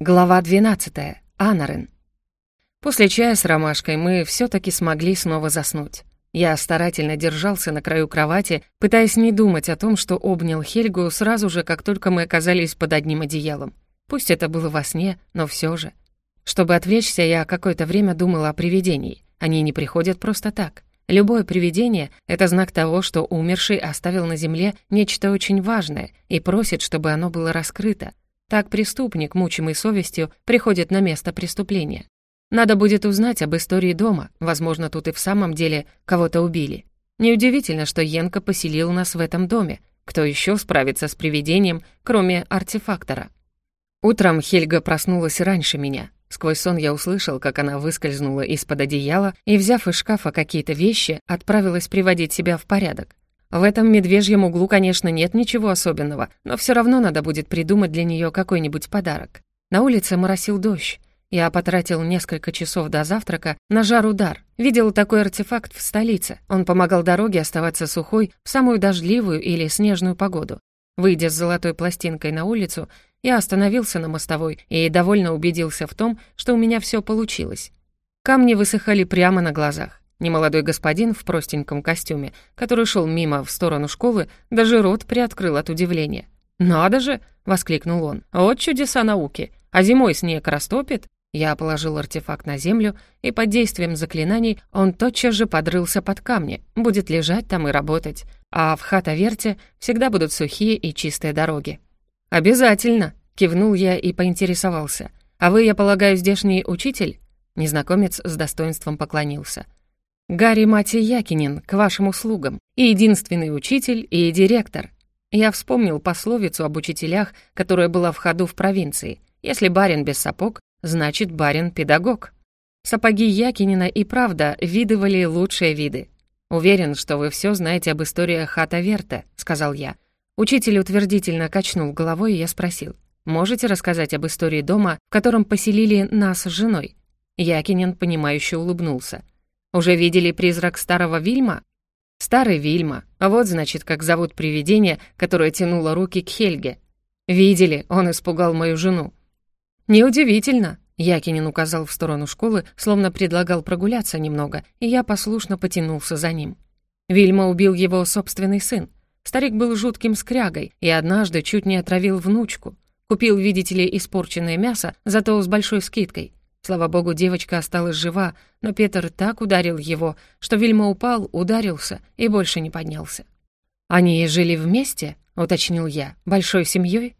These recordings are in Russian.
Глава 12. Анарен. После чая с ромашкой мы все таки смогли снова заснуть. Я старательно держался на краю кровати, пытаясь не думать о том, что обнял Хельгу сразу же, как только мы оказались под одним одеялом. Пусть это было во сне, но все же. Чтобы отвлечься, я какое-то время думала о привидении. Они не приходят просто так. Любое привидение — это знак того, что умерший оставил на земле нечто очень важное и просит, чтобы оно было раскрыто, так преступник, мучимый совестью, приходит на место преступления. Надо будет узнать об истории дома, возможно, тут и в самом деле кого-то убили. Неудивительно, что Йенка поселил нас в этом доме. Кто еще справится с привидением, кроме артефактора? Утром Хельга проснулась раньше меня. Сквозь сон я услышал, как она выскользнула из-под одеяла и, взяв из шкафа какие-то вещи, отправилась приводить себя в порядок. В этом медвежьем углу, конечно, нет ничего особенного, но все равно надо будет придумать для нее какой-нибудь подарок. На улице моросил дождь. Я потратил несколько часов до завтрака на жар-удар. Видел такой артефакт в столице. Он помогал дороге оставаться сухой в самую дождливую или снежную погоду. Выйдя с золотой пластинкой на улицу, я остановился на мостовой и довольно убедился в том, что у меня все получилось. Камни высыхали прямо на глазах. Немолодой господин в простеньком костюме, который шел мимо в сторону школы, даже рот приоткрыл от удивления. «Надо же!» — воскликнул он. «Вот чудеса науки! А зимой снег растопит?» Я положил артефакт на землю, и под действием заклинаний он тотчас же подрылся под камни, будет лежать там и работать. А в Хатаверте всегда будут сухие и чистые дороги. «Обязательно!» — кивнул я и поинтересовался. «А вы, я полагаю, здешний учитель?» Незнакомец с достоинством поклонился. Гарри Мати Якинин к вашим услугам, и единственный учитель, и директор. Я вспомнил пословицу об учителях, которая была в ходу в провинции. Если барин без сапог, значит барин-педагог. Сапоги Якинина и правда видывали лучшие виды. «Уверен, что вы все знаете об истории Хата Верта», — сказал я. Учитель утвердительно качнул головой, и я спросил. «Можете рассказать об истории дома, в котором поселили нас с женой?» Якинин, понимающе улыбнулся. Уже видели призрак старого Вильма? Старый Вильма. А вот, значит, как зовут привидение, которое тянуло руки к Хельге. Видели, он испугал мою жену. Неудивительно. Якинин указал в сторону школы, словно предлагал прогуляться немного, и я послушно потянулся за ним. Вильма убил его собственный сын. Старик был жутким скрягой и однажды чуть не отравил внучку. Купил, видите ли, испорченное мясо, зато с большой скидкой. Слава богу, девочка осталась жива, но Петр так ударил его, что Вильма упал, ударился и больше не поднялся. «Они жили вместе?» — уточнил я. «Большой семьей?»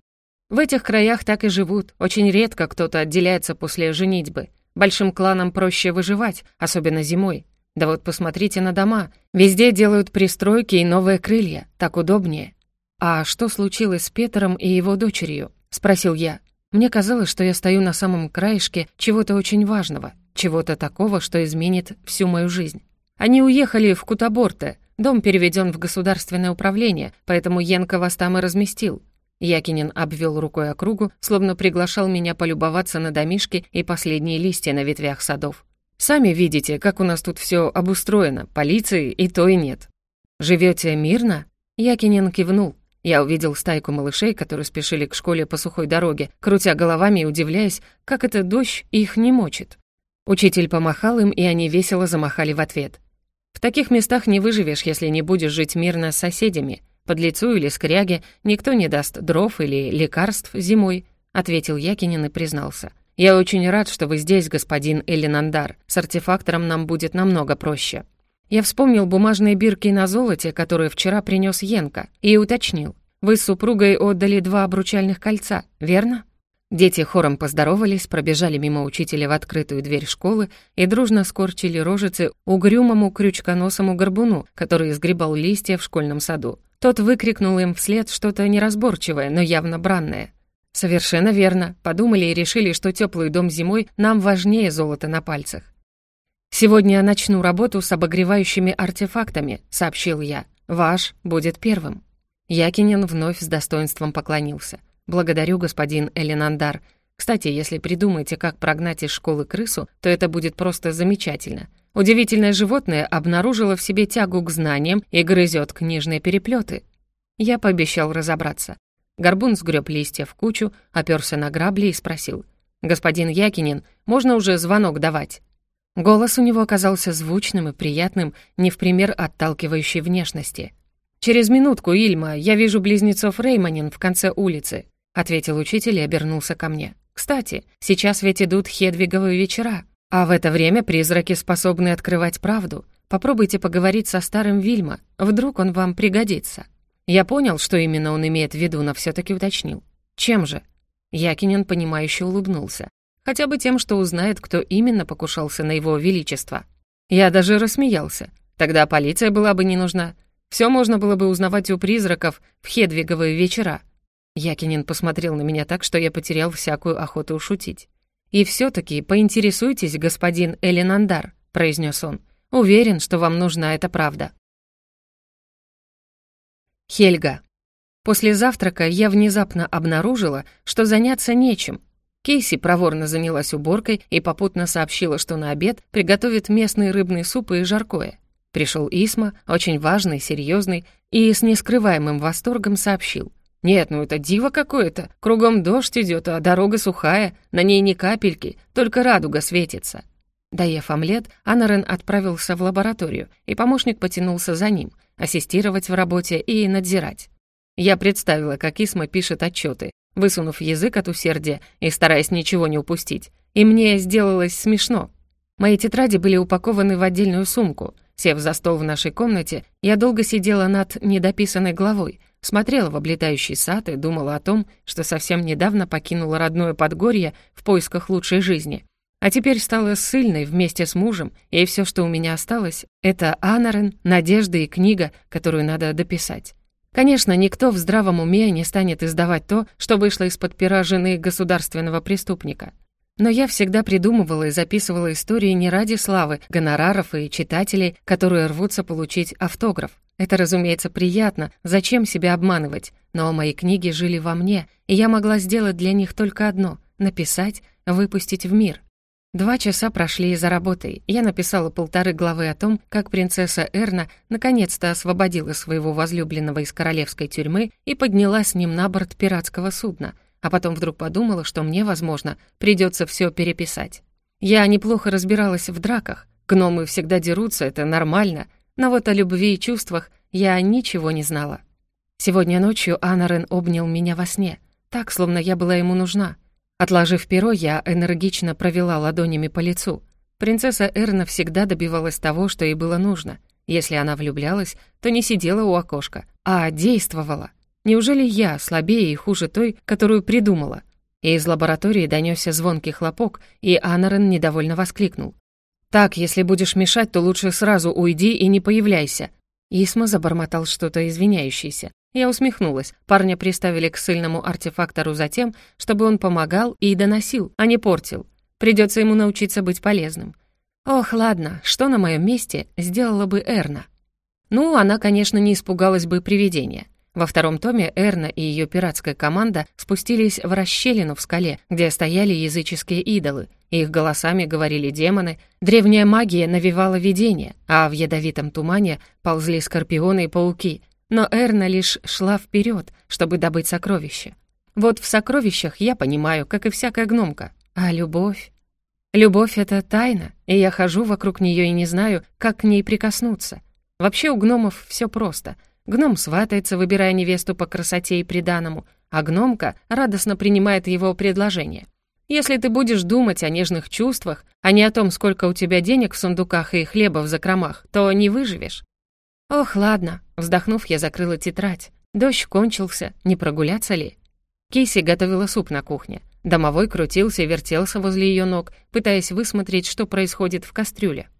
«В этих краях так и живут. Очень редко кто-то отделяется после женитьбы. Большим кланам проще выживать, особенно зимой. Да вот посмотрите на дома. Везде делают пристройки и новые крылья. Так удобнее». «А что случилось с Петром и его дочерью?» — спросил я. Мне казалось, что я стою на самом краешке чего-то очень важного, чего-то такого, что изменит всю мою жизнь. Они уехали в Кутаборте, дом переведен в государственное управление, поэтому Йенка вас там и разместил. Якинин обвел рукой округу, словно приглашал меня полюбоваться на домишки и последние листья на ветвях садов. «Сами видите, как у нас тут все обустроено, полиции и то и нет». Живете мирно?» Якинин кивнул. Я увидел стайку малышей, которые спешили к школе по сухой дороге, крутя головами и удивляясь, как этот дождь их не мочит. Учитель помахал им, и они весело замахали в ответ. «В таких местах не выживешь, если не будешь жить мирно с соседями. Под лицу или скряге никто не даст дров или лекарств зимой», — ответил Якинин и признался. «Я очень рад, что вы здесь, господин Элинандар. С артефактором нам будет намного проще». Я вспомнил бумажные бирки на золоте, которые вчера принес Йенка, и уточнил. «Вы с супругой отдали два обручальных кольца, верно?» Дети хором поздоровались, пробежали мимо учителя в открытую дверь школы и дружно скорчили рожицы угрюмому крючконосому горбуну, который сгребал листья в школьном саду. Тот выкрикнул им вслед что-то неразборчивое, но явно бранное. «Совершенно верно. Подумали и решили, что теплый дом зимой нам важнее золота на пальцах. «Сегодня я начну работу с обогревающими артефактами», — сообщил я. «Ваш будет первым». Якинин вновь с достоинством поклонился. «Благодарю, господин Элинандар. Кстати, если придумаете, как прогнать из школы крысу, то это будет просто замечательно. Удивительное животное обнаружило в себе тягу к знаниям и грызет книжные переплеты. Я пообещал разобраться. Горбун сгреб листья в кучу, оперся на грабли и спросил. Господин Якинин, можно уже звонок давать?» Голос у него оказался звучным и приятным, не в пример отталкивающей внешности. «Через минутку, Ильма, я вижу близнецов Рейманин в конце улицы», ответил учитель и обернулся ко мне. «Кстати, сейчас ведь идут хедвиговые вечера, а в это время призраки способны открывать правду. Попробуйте поговорить со старым Вильма, вдруг он вам пригодится». Я понял, что именно он имеет в виду, но все таки уточнил. «Чем же?» Якинин, понимающе улыбнулся. Хотя бы тем, что узнает, кто именно покушался на его величество. Я даже рассмеялся. Тогда полиция была бы не нужна. Все можно было бы узнавать у призраков в хедвиговые вечера. Якинин посмотрел на меня так, что я потерял всякую охоту ушутить. «И все-таки поинтересуйтесь, господин Элинандар», — произнес он. «Уверен, что вам нужна эта правда». Хельга. После завтрака я внезапно обнаружила, что заняться нечем. Кейси проворно занялась уборкой и попутно сообщила, что на обед приготовит местный рыбный суп и жаркое. Пришел Исма, очень важный, серьезный, и с нескрываемым восторгом сообщил. «Нет, ну это диво какое-то. Кругом дождь идет, а дорога сухая, на ней ни капельки, только радуга светится». Доев омлет, Анарен отправился в лабораторию, и помощник потянулся за ним, ассистировать в работе и надзирать. Я представила, как Исма пишет отчеты, высунув язык от усердия и стараясь ничего не упустить, и мне сделалось смешно. Мои тетради были упакованы в отдельную сумку. Сев за стол в нашей комнате, я долго сидела над недописанной главой, смотрела в облетающий сад и думала о том, что совсем недавно покинула родное Подгорье в поисках лучшей жизни. А теперь стала ссыльной вместе с мужем, и все, что у меня осталось, это Анарен, надежда и книга, которую надо дописать. Конечно, никто в здравом уме не станет издавать то, что вышло из-под пера жены государственного преступника. Но я всегда придумывала и записывала истории не ради славы, гонораров и читателей, которые рвутся получить автограф. Это, разумеется, приятно, зачем себя обманывать, но мои книги жили во мне, и я могла сделать для них только одно — написать, выпустить в мир. Два часа прошли за работой. Я написала полторы главы о том, как принцесса Эрна наконец-то освободила своего возлюбленного из королевской тюрьмы и подняла с ним на борт пиратского судна, а потом вдруг подумала, что мне, возможно, придется все переписать. Я неплохо разбиралась в драках. Гномы всегда дерутся, это нормально, но вот о любви и чувствах я ничего не знала. Сегодня ночью Анарен обнял меня во сне, так, словно я была ему нужна — Отложив перо, я энергично провела ладонями по лицу. Принцесса Эрна всегда добивалась того, что ей было нужно. Если она влюблялась, то не сидела у окошка, а действовала. Неужели я слабее и хуже той, которую придумала? И из лаборатории донёсся звонкий хлопок, и Анарен недовольно воскликнул. «Так, если будешь мешать, то лучше сразу уйди и не появляйся». Исма забормотал что-то извиняющееся. Я усмехнулась. Парня приставили к сильному артефактору за тем, чтобы он помогал и доносил, а не портил. Придется ему научиться быть полезным. Ох, ладно, что на моем месте сделала бы Эрна? Ну, она, конечно, не испугалась бы привидения. Во втором томе Эрна и ее пиратская команда спустились в расщелину в скале, где стояли языческие идолы. Их голосами говорили демоны, древняя магия навевала видение, а в ядовитом тумане ползли скорпионы и пауки, но Эрна лишь шла вперед, чтобы добыть сокровища. Вот в сокровищах я понимаю, как и всякая гномка. А любовь? Любовь — это тайна, и я хожу вокруг нее и не знаю, как к ней прикоснуться. Вообще у гномов все просто. Гном сватается, выбирая невесту по красоте и приданому, а гномка радостно принимает его предложение. Если ты будешь думать о нежных чувствах, а не о том, сколько у тебя денег в сундуках и хлеба в закромах, то не выживешь. Ох, ладно. Вздохнув, я закрыла тетрадь. Дождь кончился, не прогуляться ли? Кейси готовила суп на кухне. Домовой крутился и вертелся возле ее ног, пытаясь высмотреть, что происходит в кастрюле.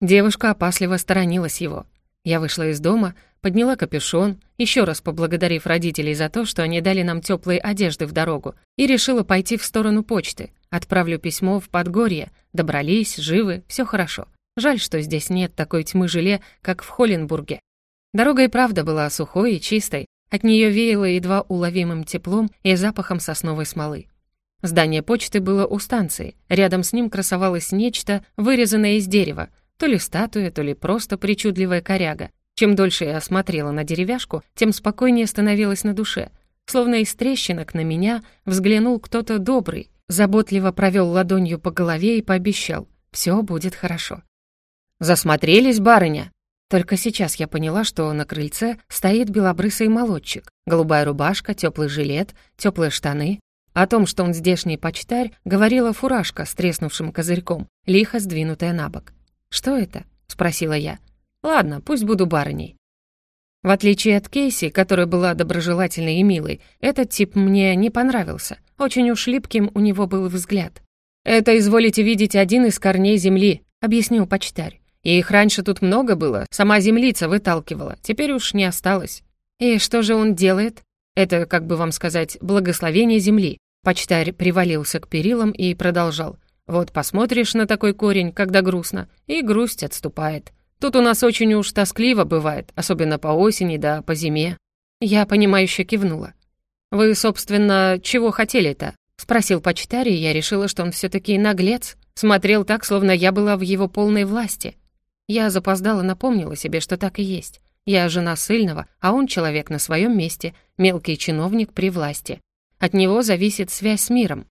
Девушка опасливо сторонилась его. Я вышла из дома, подняла капюшон, еще раз поблагодарив родителей за то, что они дали нам теплые одежды в дорогу, и решила пойти в сторону почты. Отправлю письмо в Подгорье. Добрались, живы, все хорошо. Жаль, что здесь нет такой тьмы желе, как в Холленбурге. Дорога и правда была сухой и чистой, от нее веяло едва уловимым теплом и запахом сосновой смолы. Здание почты было у станции, рядом с ним красовалось нечто, вырезанное из дерева, то ли статуя, то ли просто причудливая коряга. Чем дольше я смотрела на деревяшку, тем спокойнее становилось на душе. Словно из трещинок на меня взглянул кто-то добрый, заботливо провел ладонью по голове и пообещал, все будет хорошо. «Засмотрелись, барыня?» Только сейчас я поняла, что на крыльце стоит белобрысый молодчик. Голубая рубашка, теплый жилет, теплые штаны. О том, что он здешний почтарь, говорила фуражка с треснувшим козырьком, лихо сдвинутая на бок. «Что это?» — спросила я. «Ладно, пусть буду барыней». В отличие от Кейси, которая была доброжелательной и милой, этот тип мне не понравился. Очень уж липким у него был взгляд. «Это, изволите видеть, один из корней земли», — объяснил почтарь. И их раньше тут много было, сама землица выталкивала, теперь уж не осталось. И что же он делает? Это, как бы вам сказать, благословение земли. Почтарь привалился к перилам и продолжал. Вот посмотришь на такой корень, когда грустно, и грусть отступает. Тут у нас очень уж тоскливо бывает, особенно по осени да по зиме. Я понимающе кивнула. «Вы, собственно, чего хотели-то?» — спросил почтарь, и я решила, что он все таки наглец. Смотрел так, словно я была в его полной власти. Я запоздала напомнила себе, что так и есть. Я жена сильного, а он человек на своем месте, мелкий чиновник при власти. От него зависит связь с миром.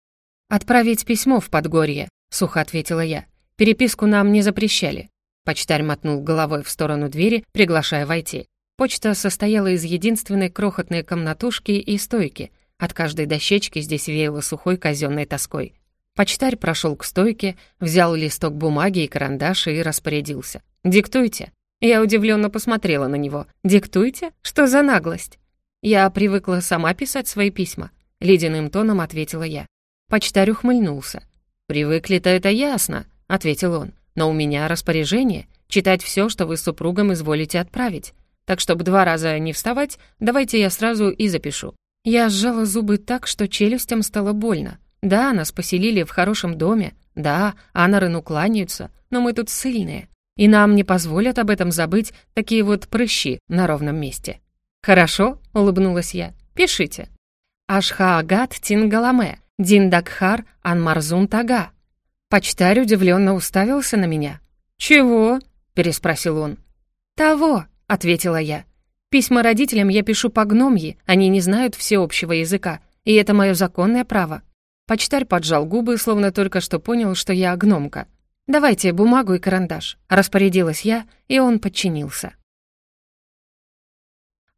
«Отправить письмо в Подгорье», — сухо ответила я. «Переписку нам не запрещали». Почтарь мотнул головой в сторону двери, приглашая войти. Почта состояла из единственной крохотной комнатушки и стойки. От каждой дощечки здесь веяло сухой казенной тоской. Почтарь прошел к стойке, взял листок бумаги и карандаш и распорядился. «Диктуйте». Я удивленно посмотрела на него. «Диктуйте? Что за наглость?» «Я привыкла сама писать свои письма», — ледяным тоном ответила я. Почтарь ухмыльнулся. «Привыкли-то это ясно», — ответил он. «Но у меня распоряжение — читать все, что вы с супругом изволите отправить. Так, чтобы два раза не вставать, давайте я сразу и запишу». Я сжала зубы так, что челюстям стало больно. Да, нас поселили в хорошем доме, да, анорыну кланяются, но мы тут сильные, и нам не позволят об этом забыть такие вот прыщи на ровном месте. «Хорошо», — улыбнулась я, — «пишите». «Ашхаагат Тингаламе, Диндакхар Анмарзун Тага». Почтарь удивленно уставился на меня. «Чего?» — переспросил он. «Того», — ответила я. «Письма родителям я пишу по гномьи, они не знают всеобщего языка, и это мое законное право. Почтарь поджал губы, словно только что понял, что я гномка. «Давайте бумагу и карандаш», — распорядилась я, и он подчинился.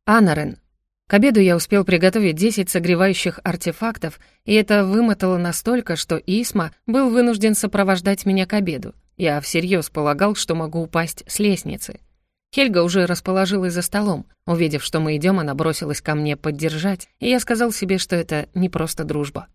Анарен. К обеду я успел приготовить 10 согревающих артефактов, и это вымотало настолько, что Исма был вынужден сопровождать меня к обеду. Я всерьез полагал, что могу упасть с лестницы. Хельга уже расположилась за столом. Увидев, что мы идем, она бросилась ко мне поддержать, и я сказал себе, что это не просто дружба.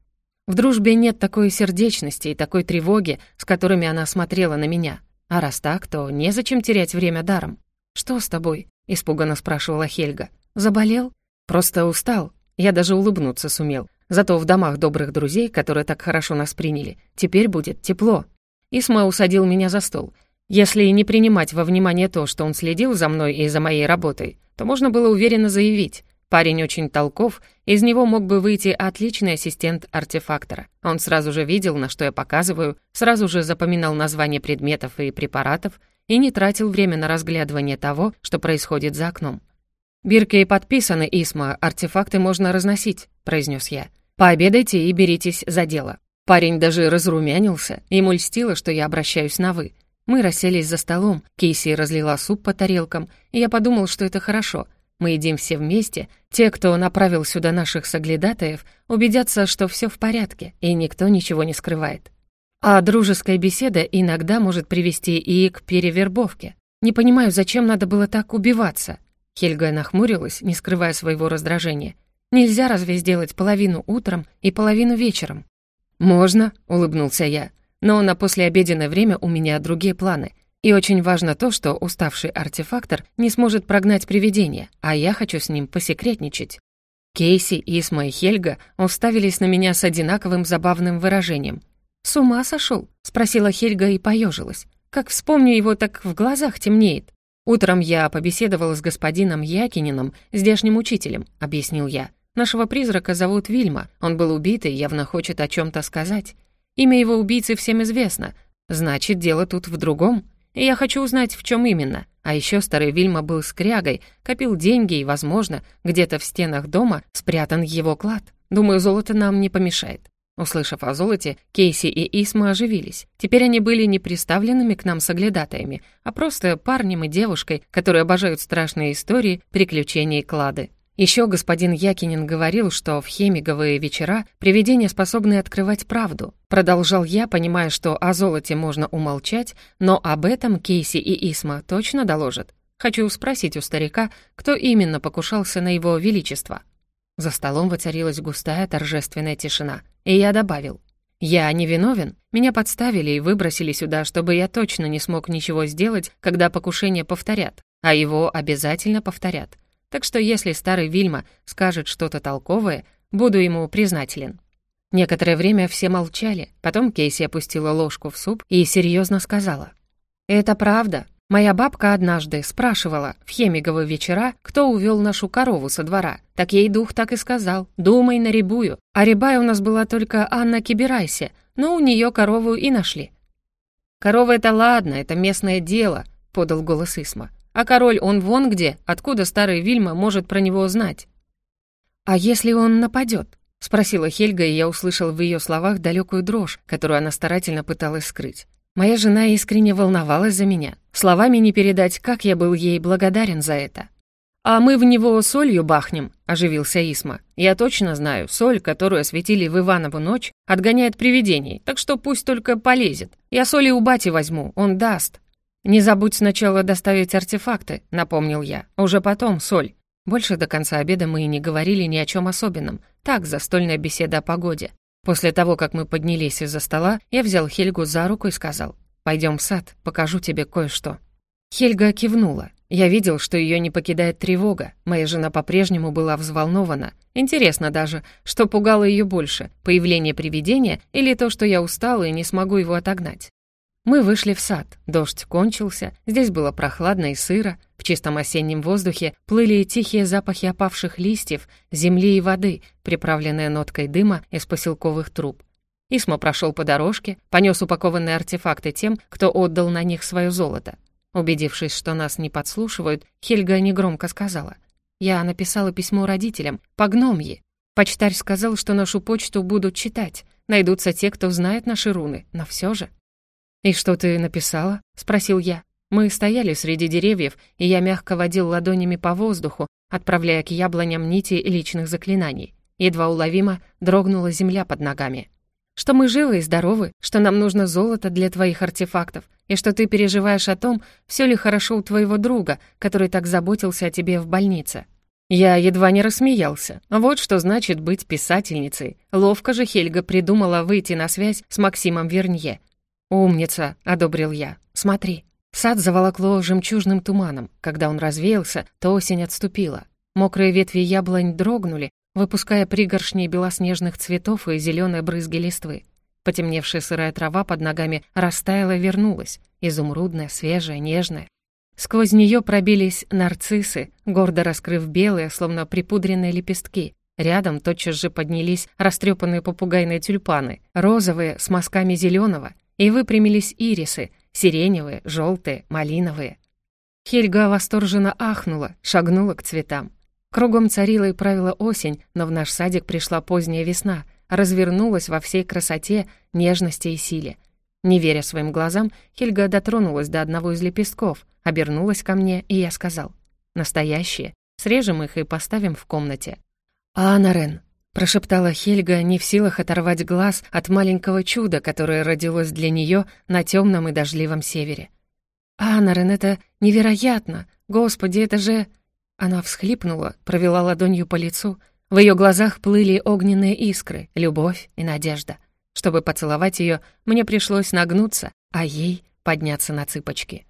В дружбе нет такой сердечности и такой тревоги, с которыми она смотрела на меня. А раз так, то незачем терять время даром. «Что с тобой?» — испуганно спрашивала Хельга. «Заболел?» «Просто устал. Я даже улыбнуться сумел. Зато в домах добрых друзей, которые так хорошо нас приняли, теперь будет тепло». Исма усадил меня за стол. Если не принимать во внимание то, что он следил за мной и за моей работой, то можно было уверенно заявить, Парень очень толков, из него мог бы выйти отличный ассистент артефактора. Он сразу же видел, на что я показываю, сразу же запоминал названия предметов и препаратов и не тратил время на разглядывание того, что происходит за окном. «Бирки подписаны, Исма, артефакты можно разносить», — произнес я. «Пообедайте и беритесь за дело». Парень даже разрумянился, ему льстило, что я обращаюсь на «вы». Мы расселись за столом, Кейси разлила суп по тарелкам, и я подумал, что это хорошо — мы едим все вместе. Те, кто направил сюда наших соглядатаев, убедятся, что все в порядке, и никто ничего не скрывает. А дружеская беседа иногда может привести и к перевербовке. Не понимаю, зачем надо было так убиваться. Хельга нахмурилась, не скрывая своего раздражения. Нельзя разве сделать половину утром и половину вечером? «Можно», — улыбнулся я. «Но на послеобеденное время у меня другие планы. И очень важно то, что уставший артефактор не сможет прогнать привидение, а я хочу с ним посекретничать. Кейси, Исма и Хельга уставились на меня с одинаковым забавным выражением. «С ума сошел?» — спросила Хельга и поежилась. «Как вспомню его, так в глазах темнеет». «Утром я побеседовала с господином Якининым, здешним учителем», — объяснил я. «Нашего призрака зовут Вильма. Он был убит и явно хочет о чем то сказать. Имя его убийцы всем известно. Значит, дело тут в другом. И я хочу узнать, в чем именно. А еще старый Вильма был скрягой, копил деньги и, возможно, где-то в стенах дома спрятан его клад. Думаю, золото нам не помешает. Услышав о золоте, Кейси и Исма оживились. Теперь они были не приставленными к нам соглядатаями, а просто парнем и девушкой, которые обожают страшные истории, приключения и клады. Еще господин Якинин говорил, что в хемиговые вечера привидения способны открывать правду. Продолжал я, понимая, что о золоте можно умолчать, но об этом Кейси и Исма точно доложат. Хочу спросить у старика, кто именно покушался на его величество. За столом воцарилась густая торжественная тишина, и я добавил. «Я не виновен. Меня подставили и выбросили сюда, чтобы я точно не смог ничего сделать, когда покушение повторят, а его обязательно повторят. Так что если старый Вильма скажет что-то толковое, буду ему признателен». Некоторое время все молчали, потом Кейси опустила ложку в суп и серьезно сказала. «Это правда. Моя бабка однажды спрашивала в хемиговые вечера, кто увел нашу корову со двора. Так ей дух так и сказал, думай на рябую. А рябая у нас была только Анна Кибирайсе, но у нее корову и нашли. «Корова — это ладно, это местное дело», — подал голос Исма. «А король он вон где, откуда старый Вильма может про него знать?» «А если он нападет?» — спросила Хельга, и я услышал в ее словах далекую дрожь, которую она старательно пыталась скрыть. Моя жена искренне волновалась за меня. Словами не передать, как я был ей благодарен за это. «А мы в него солью бахнем», — оживился Исма. «Я точно знаю, соль, которую осветили в Иванову ночь, отгоняет привидений, так что пусть только полезет. Я соли у бати возьму, он даст». «Не забудь сначала доставить артефакты», — напомнил я. «Уже потом соль». Больше до конца обеда мы и не говорили ни о чем особенном. Так, застольная беседа о погоде. После того, как мы поднялись из-за стола, я взял Хельгу за руку и сказал, «Пойдем в сад, покажу тебе кое-что». Хельга кивнула. Я видел, что ее не покидает тревога. Моя жена по-прежнему была взволнована. Интересно даже, что пугало ее больше, появление привидения или то, что я устала и не смогу его отогнать. Мы вышли в сад. Дождь кончился, здесь было прохладно и сыро. В чистом осеннем воздухе плыли тихие запахи опавших листьев, земли и воды, приправленные ноткой дыма из поселковых труб. Исма прошел по дорожке, понес упакованные артефакты тем, кто отдал на них свое золото. Убедившись, что нас не подслушивают, Хельга негромко сказала. «Я написала письмо родителям, по гномье. Почтарь сказал, что нашу почту будут читать. Найдутся те, кто знает наши руны, но все же...» «И что ты написала?» — спросил я. Мы стояли среди деревьев, и я мягко водил ладонями по воздуху, отправляя к яблоням нити личных заклинаний. Едва уловимо дрогнула земля под ногами. «Что мы живы и здоровы, что нам нужно золото для твоих артефактов, и что ты переживаешь о том, все ли хорошо у твоего друга, который так заботился о тебе в больнице». Я едва не рассмеялся. Вот что значит быть писательницей. Ловко же Хельга придумала выйти на связь с Максимом Вернье. «Умница», — одобрил я. «Смотри». Сад заволокло жемчужным туманом. Когда он развеялся, то осень отступила. Мокрые ветви яблонь дрогнули, выпуская пригоршни белоснежных цветов и зеленые брызги листвы. Потемневшая сырая трава под ногами растаяла и вернулась, изумрудная, свежая, нежная. Сквозь нее пробились нарциссы, гордо раскрыв белые, словно припудренные лепестки. Рядом тотчас же поднялись растрепанные попугайные тюльпаны, розовые с мазками зеленого, и выпрямились ирисы, сиреневые, желтые, малиновые. Хельга восторженно ахнула, шагнула к цветам. Кругом царила и правила осень, но в наш садик пришла поздняя весна, развернулась во всей красоте, нежности и силе. Не веря своим глазам, Хельга дотронулась до одного из лепестков, обернулась ко мне, и я сказал, «Настоящие. Срежем их и поставим в комнате». «Анарен, прошептала Хельга, не в силах оторвать глаз от маленького чуда, которое родилось для нее на темном и дождливом севере. «Анарен, это невероятно! Господи, это же...» Она всхлипнула, провела ладонью по лицу. В ее глазах плыли огненные искры, любовь и надежда. Чтобы поцеловать ее, мне пришлось нагнуться, а ей подняться на цыпочки.